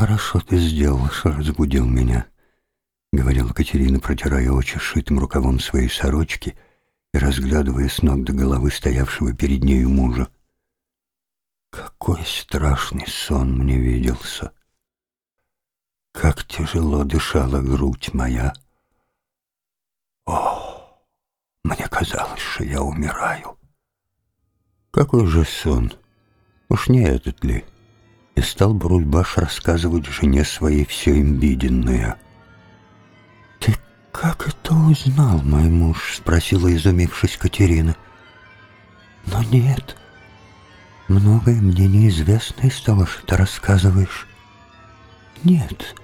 хорошо ты сделал, что разбудил меня», — говорила Катерина, протирая очи шитым рукавом своей сорочки и разглядывая с ног до головы стоявшего перед нею мужа. «Какой страшный сон мне виделся! Как тяжело дышала грудь моя! О, мне казалось, что я умираю!» «Какой же сон! Уж не этот ли?» И стал Брульбаш рассказывать жене своей все им виденное. «Ты как это узнал, мой муж?» — спросила, изумившись Катерина. «Но нет, многое мне неизвестно из того, что ты рассказываешь. Нет,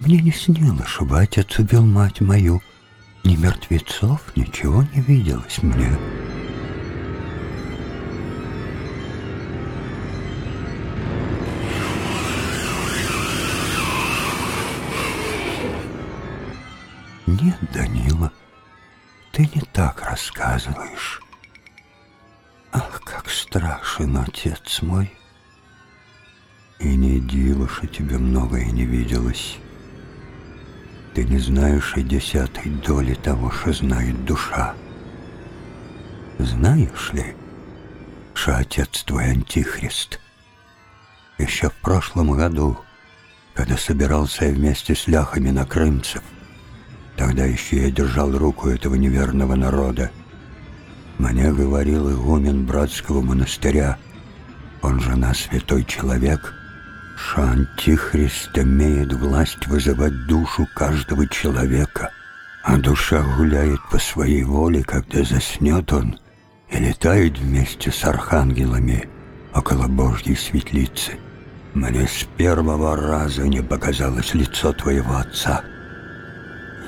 мне не снилось, чтобы отец убил мать мою. Ни мертвецов, ничего не виделось мне». «Нет, Данила, ты не так рассказываешь. Ах, как страшен отец мой! И не диво, что тебе многое не виделось. Ты не знаешь и десятой доли того, что знает душа. Знаешь ли, что отец твой антихрист? Еще в прошлом году, когда собирался я вместе с ляхами на крымцев, Тогда еще я держал руку этого неверного народа. Мне говорил игумен братского монастыря, он же на святой человек, что Антихрист имеет власть вызывать душу каждого человека, а душа гуляет по своей воле, когда заснет он, и летает вместе с архангелами около Божьей светлицы. Мне с первого раза не показалось лицо твоего отца —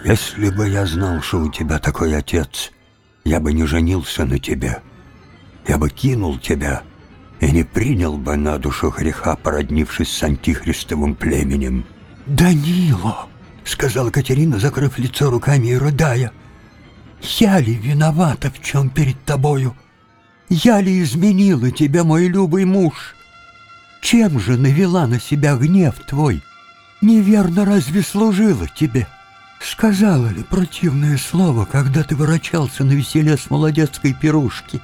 если бы я знал, что у тебя такой отец, я бы не женился на тебе. Я бы кинул тебя и не принял бы на душу греха, породнившись с антихристовым племенем. «Данило!» — сказала Катерина, закрыв лицо руками и рыдая. «Я ли виновата в чем перед тобою? Я ли изменила тебя, мой любый муж? Чем же навела на себя гнев твой? Неверно разве служила тебе?» Сказала ли противное слово, когда ты ворочался на веселе с молодецкой пирушки?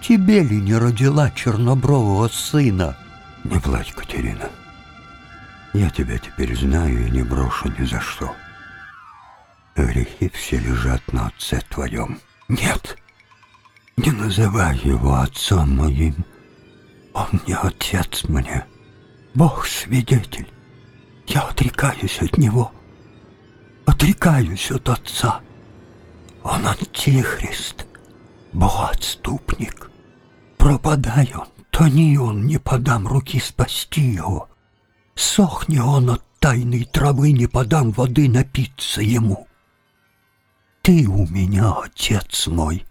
Тебе ли не родила чернобрового сына? Не плачь, Катерина. Я тебя теперь знаю и не брошу ни за что. Грехи все лежат на отце твоем. Нет, не называй его отцом моим. Он не отец мне. Бог свидетель. Я отрекаюсь от него отрекаюсь от Отца. Он антихрист, богоотступник. Пропадай он, то ни он не подам руки спасти его. Сохни он от тайной травы, не подам воды напиться ему. Ты у меня, отец мой,